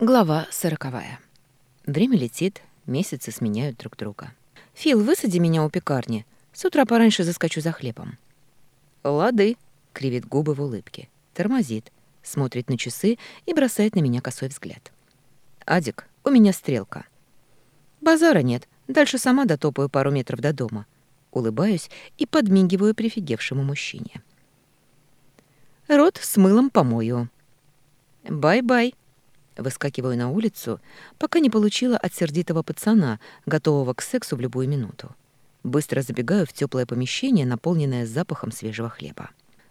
Глава сороковая. Время летит, месяцы сменяют друг друга. «Фил, высади меня у пекарни. С утра пораньше заскочу за хлебом». «Лады», — кривит губы в улыбке. Тормозит, смотрит на часы и бросает на меня косой взгляд. «Адик, у меня стрелка». «Базара нет. Дальше сама дотопаю пару метров до дома». Улыбаюсь и подмигиваю прифигевшему мужчине. «Рот с мылом помою». «Bye-bye», Выскакиваю на улицу, пока не получила от сердитого пацана, готового к сексу в любую минуту. Быстро забегаю в теплое помещение, наполненное запахом свежего хлеба.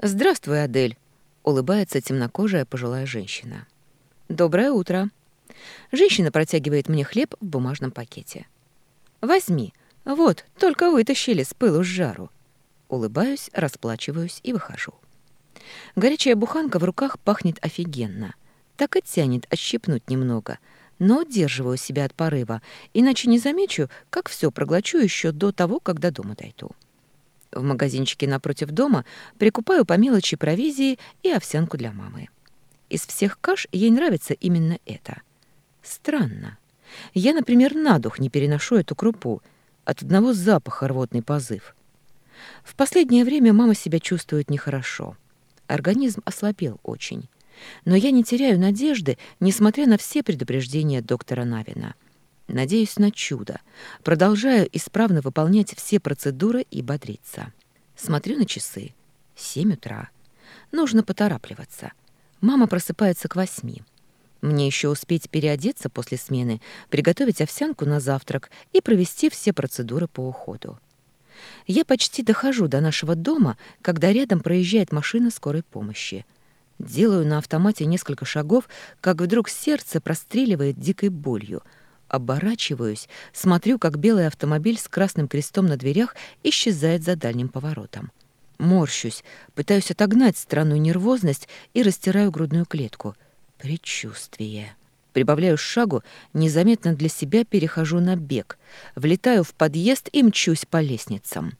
«Здравствуй, Адель!» — улыбается темнокожая пожилая женщина. «Доброе утро!» Женщина протягивает мне хлеб в бумажном пакете. «Возьми. Вот, только вытащили с пылу с жару». Улыбаюсь, расплачиваюсь и выхожу. Горячая буханка в руках пахнет офигенно — так и тянет отщипнуть немного, но удерживаю себя от порыва, иначе не замечу, как все проглочу еще до того, когда дома дойду. В магазинчике напротив дома прикупаю по мелочи провизии и овсянку для мамы. Из всех каш ей нравится именно это. Странно. Я, например, на дух не переношу эту крупу. От одного запаха рвотный позыв. В последнее время мама себя чувствует нехорошо. Организм ослабел очень. Но я не теряю надежды, несмотря на все предупреждения доктора Навина. Надеюсь на чудо. Продолжаю исправно выполнять все процедуры и бодриться. Смотрю на часы. Семь утра. Нужно поторапливаться. Мама просыпается к восьми. Мне еще успеть переодеться после смены, приготовить овсянку на завтрак и провести все процедуры по уходу. Я почти дохожу до нашего дома, когда рядом проезжает машина скорой помощи. Делаю на автомате несколько шагов, как вдруг сердце простреливает дикой болью. Оборачиваюсь, смотрю, как белый автомобиль с красным крестом на дверях исчезает за дальним поворотом. Морщусь, пытаюсь отогнать странную нервозность и растираю грудную клетку. Предчувствие. Прибавляю шагу, незаметно для себя перехожу на бег, влетаю в подъезд и мчусь по лестницам.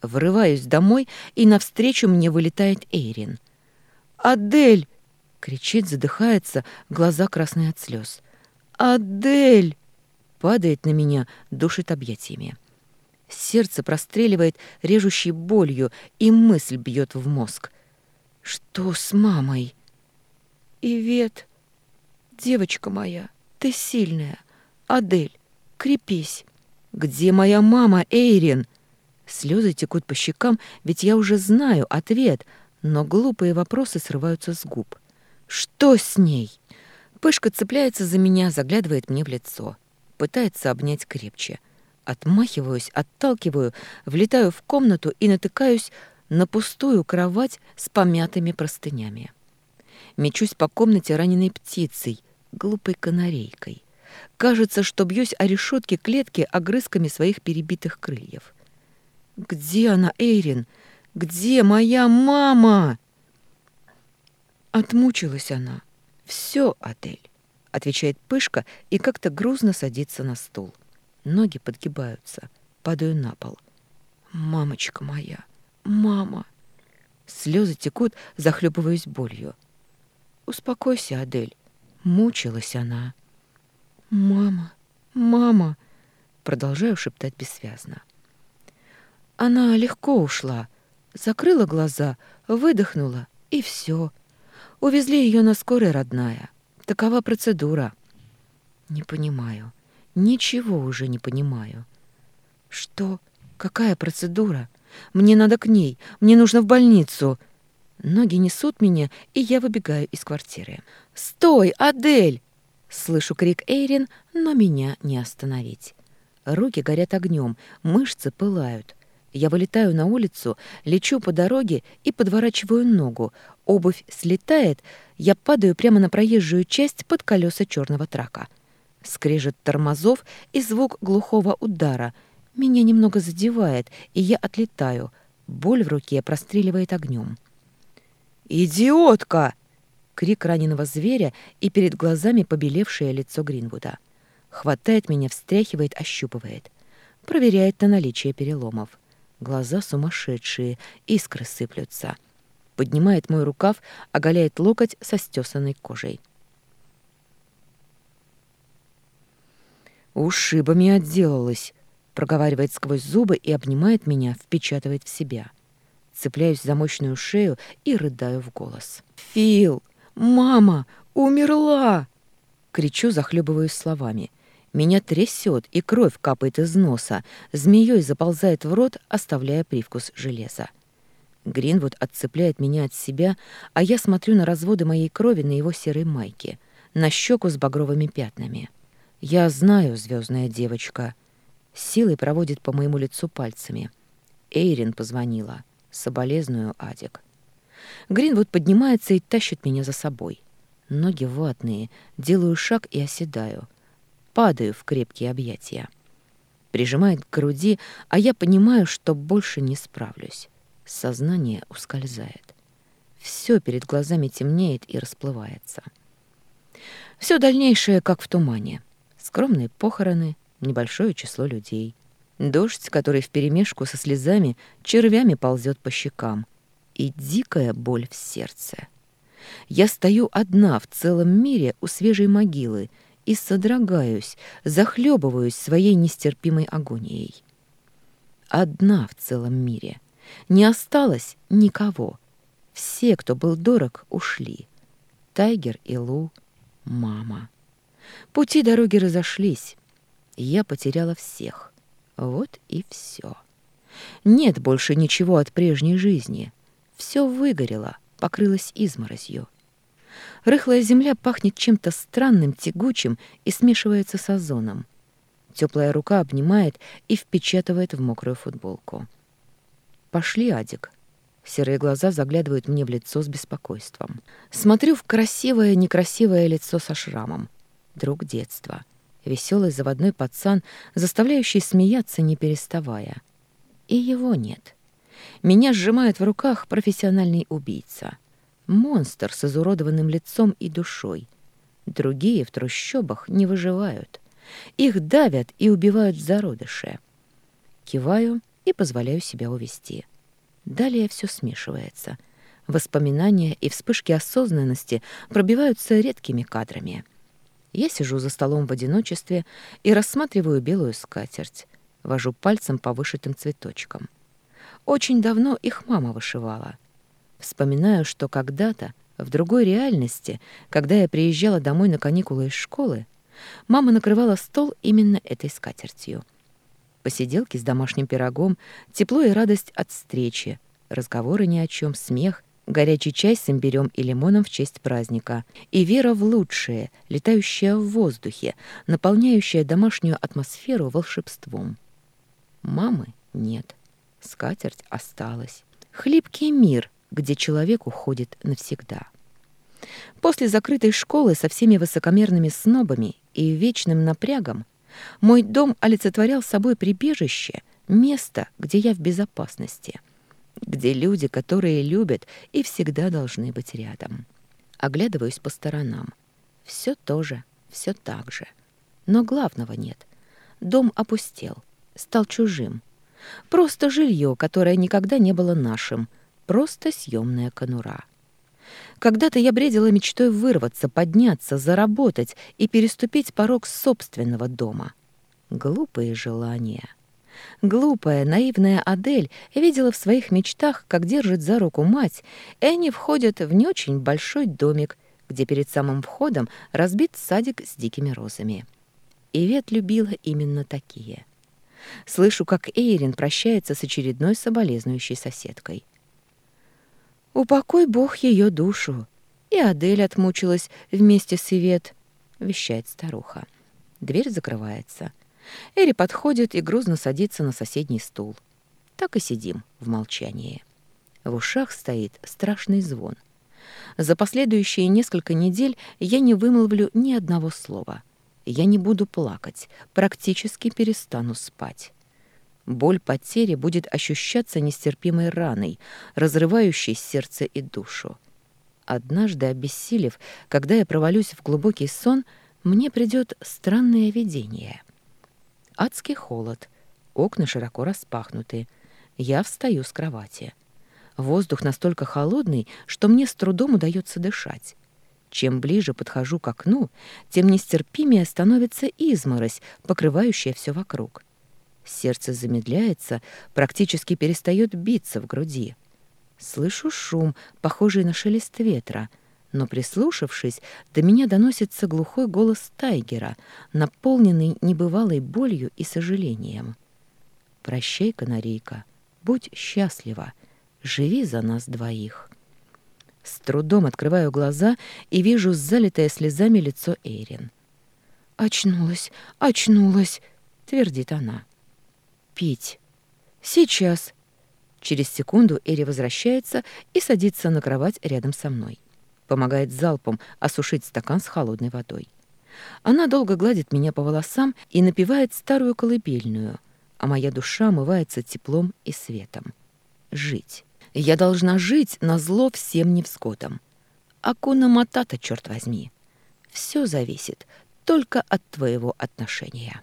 Врываюсь домой, и навстречу мне вылетает Эйрин — «Адель!» — кричит, задыхается, глаза красные от слез. «Адель!» — падает на меня, душит объятиями. Сердце простреливает режущей болью, и мысль бьет в мозг. «Что с мамой?» «Ивет, девочка моя, ты сильная. Адель, крепись». «Где моя мама, Эйрин?» Слезы текут по щекам, ведь я уже знаю ответ — но глупые вопросы срываются с губ. «Что с ней?» Пышка цепляется за меня, заглядывает мне в лицо. Пытается обнять крепче. Отмахиваюсь, отталкиваю, влетаю в комнату и натыкаюсь на пустую кровать с помятыми простынями. Мечусь по комнате раненой птицей, глупой канарейкой. Кажется, что бьюсь о решетке клетки огрызками своих перебитых крыльев. «Где она, Эйрин?» Где моя мама?» Отмучилась она. «Все, Адель», — отвечает Пышка и как-то грузно садится на стул. Ноги подгибаются, падаю на пол. «Мамочка моя! Мама!» Слезы текут, захлебываюсь болью. «Успокойся, Адель!» Мучилась она. «Мама! Мама!» Продолжаю шептать бессвязно. Она легко ушла, Закрыла глаза, выдохнула, и все. Увезли ее на скорой, родная. Такова процедура. Не понимаю. Ничего уже не понимаю. Что? Какая процедура? Мне надо к ней. Мне нужно в больницу. Ноги несут меня, и я выбегаю из квартиры. «Стой, Адель!» Слышу крик Эйрин, но меня не остановить. Руки горят огнем, мышцы пылают. Я вылетаю на улицу, лечу по дороге и подворачиваю ногу. Обувь слетает, я падаю прямо на проезжую часть под колеса черного трака. Скрежет тормозов и звук глухого удара. Меня немного задевает, и я отлетаю. Боль в руке простреливает огнем. «Идиотка!» Крик раненого зверя и перед глазами побелевшее лицо Гринвуда. Хватает меня, встряхивает, ощупывает. Проверяет на наличие переломов. Глаза сумасшедшие, искры сыплются. Поднимает мой рукав, оголяет локоть со стесанной кожей. Ушибами отделалась, проговаривает сквозь зубы и обнимает меня, впечатывает в себя. Цепляюсь за мощную шею и рыдаю в голос. «Фил! Мама! Умерла!» Кричу, захлебываюсь словами. Меня трясет, и кровь капает из носа, змеей заползает в рот, оставляя привкус железа. Гринвуд отцепляет меня от себя, а я смотрю на разводы моей крови на его серой майке, на щеку с багровыми пятнами. Я знаю, звездная девочка. Силой проводит по моему лицу пальцами. Эйрин позвонила. Соболезную, Адик. Гринвуд поднимается и тащит меня за собой. Ноги ватные, делаю шаг и оседаю. Падаю в крепкие объятия. Прижимает к груди, а я понимаю, что больше не справлюсь. Сознание ускользает. Все перед глазами темнеет и расплывается. Все дальнейшее как в тумане. Скромные похороны, небольшое число людей. Дождь, который вперемешку со слезами червями ползет по щекам. И дикая боль в сердце. Я стою одна в целом мире у свежей могилы и содрогаюсь, захлебываюсь своей нестерпимой агонией. Одна в целом мире — не осталось никого. Все, кто был дорог, ушли. Тайгер и Лу, мама. Пути дороги разошлись. Я потеряла всех. Вот и все. Нет больше ничего от прежней жизни. Все выгорело, покрылось изморозью. Рыхлая земля пахнет чем-то странным, тягучим и смешивается с озоном. Теплая рука обнимает и впечатывает в мокрую футболку. «Пошли, Адик». Серые глаза заглядывают мне в лицо с беспокойством. Смотрю в красивое, некрасивое лицо со шрамом. Друг детства. Веселый заводной пацан, заставляющий смеяться, не переставая. И его нет. Меня сжимает в руках профессиональный убийца. Монстр с изуродованным лицом и душой. Другие в трущобах не выживают. Их давят и убивают в зародыше. Киваю и позволяю себя увести. Далее все смешивается. Воспоминания и вспышки осознанности пробиваются редкими кадрами. Я сижу за столом в одиночестве и рассматриваю белую скатерть, вожу пальцем по вышитым цветочкам. Очень давно их мама вышивала. Вспоминаю, что когда-то, в другой реальности, когда я приезжала домой на каникулы из школы, мама накрывала стол именно этой скатертью — посиделки с домашним пирогом, тепло и радость от встречи, разговоры ни о чем, смех, горячий чай с имбирем и лимоном в честь праздника и вера в лучшее, летающая в воздухе, наполняющая домашнюю атмосферу волшебством. Мамы нет, скатерть осталась. Хлипкий мир, где человек уходит навсегда. После закрытой школы со всеми высокомерными снобами и вечным напрягом мой дом олицетворял собой прибежище, место, где я в безопасности, где люди, которые любят и всегда должны быть рядом. Оглядываюсь по сторонам. Все то же, все так же. Но главного нет. Дом опустел, стал чужим. Просто жилье, которое никогда не было нашим, просто съемная конура. Когда-то я бредила мечтой вырваться, подняться, заработать и переступить порог собственного дома. Глупые желания. Глупая, наивная Адель видела в своих мечтах, как держит за руку мать, и они входят в не очень большой домик, где перед самым входом разбит садик с дикими розами. Ивет любила именно такие. Слышу, как Эйрин прощается с очередной соболезнующей соседкой. «Упокой Бог ее душу!» И Адель отмучилась вместе с Ивет, вещает старуха. Дверь закрывается. Эри подходит и грузно садится на соседний стул. Так и сидим в молчании. В ушах стоит страшный звон. За последующие несколько недель я не вымолвлю ни одного слова. Я не буду плакать, практически перестану спать. Боль потери будет ощущаться нестерпимой раной, разрывающей сердце и душу. Однажды, обессилев, когда я провалюсь в глубокий сон, мне придет странное видение. Адский холод, окна широко распахнуты. Я встаю с кровати. Воздух настолько холодный, что мне с трудом удается дышать. Чем ближе подхожу к окну, тем нестерпимее становится изморозь, покрывающая все вокруг. Сердце замедляется, практически перестает биться в груди. Слышу шум, похожий на шелест ветра, но, прислушавшись, до меня доносится глухой голос Тайгера, наполненный небывалой болью и сожалением. «Прощай, канарейка, будь счастлива, живи за нас двоих». С трудом открываю глаза и вижу залитое слезами лицо Эйрин. «Очнулась, очнулась», — твердит она. «Пить. Сейчас». Через секунду Эри возвращается и садится на кровать рядом со мной. Помогает залпом осушить стакан с холодной водой. Она долго гладит меня по волосам и напевает старую колыбельную, а моя душа омывается теплом и светом. Жить. Я должна жить на зло всем невзгодам. Акуна Матата, черт возьми. Все зависит только от твоего отношения.